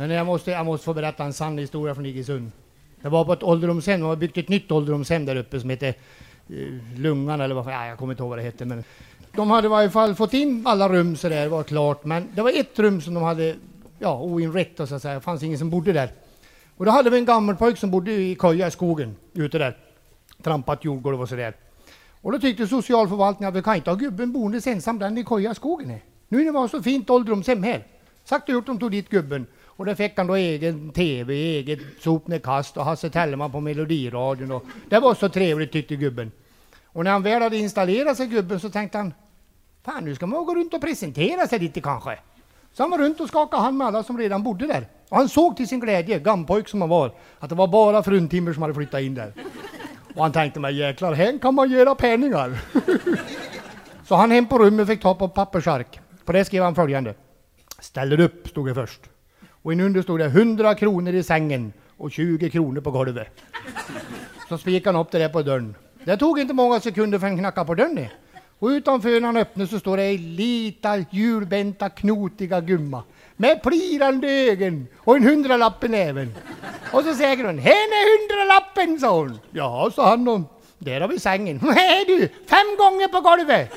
Men jag måste, jag måste få berätta en sann historia från Iggesund. Det var på ett ålderdomshem, de har byggt ett nytt ålderdomshem där uppe som heter eh, Lungan eller vad ja, jag kommer inte ihåg vad det hette. Men de hade i varje fall fått in alla rum så där, det var klart. Men det var ett rum som de hade ja, oinrett så att säga. Det fanns ingen som bodde där. Och då hade vi en gammal pojk som bodde i koja i skogen ute där. Trampat jordgolv och sådär. Och då tyckte socialförvaltningen att vi kan inte ha gubben boendes ensam där i koja i skogen. Är. Nu när det var så fint ålderdomshem här. Sagt och gjort, de tog dit gubben. Och där fick han då egen TV, eget sopnedkast och Hasse Tellman på Melodiradion. Och det var så trevligt tyckte gubben. Och när han väl hade installerat sig gubben så tänkte han, fan nu ska man gå runt och presentera sig lite kanske. Så han var runt och skakade hand med alla som redan bodde där. Och han såg till sin glädje, gammpojk som han var, att det var bara fruntimmer som hade flyttat in där. Och han tänkte men jäklar, här kan man göra penningar. så han hem på rummet fick ta på pappersark. På det skrev han följande. Ställer upp, stod det först. Och inunder stod det 100 kronor i sängen och 20 kronor på golvet. Så spikade han upp det där på dörren. Det tog inte många sekunder för han knackade på dörren. Och utanför när han öppnade så står det lita hjulbenta knotiga gumma med plirande ögon och en hundralapp i näven. Och så säger hon, här är hundralappen, sa hon. Ja, sa han där har vi sängen. Nej du, fem gånger på golvet!